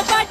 nobody